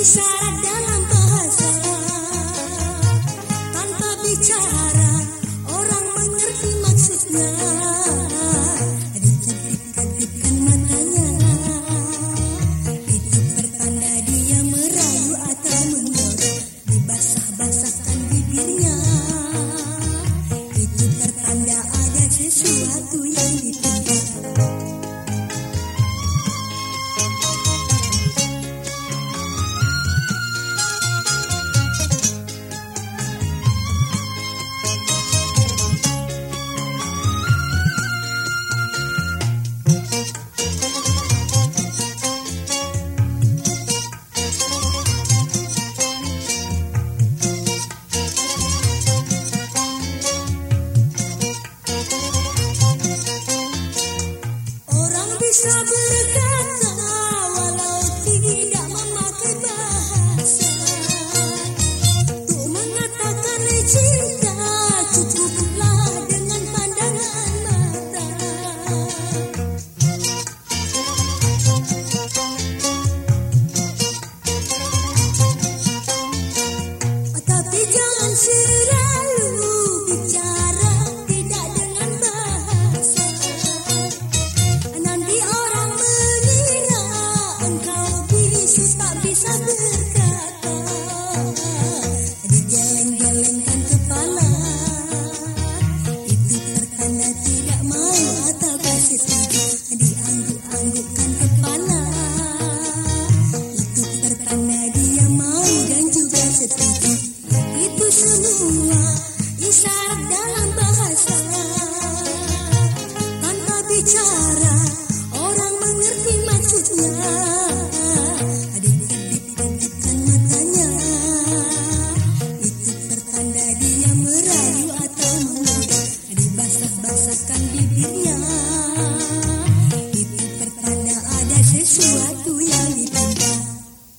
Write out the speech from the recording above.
isyarat dalam bahasa Tanpa bicara Trouble got cara orang mengerti maksudnya.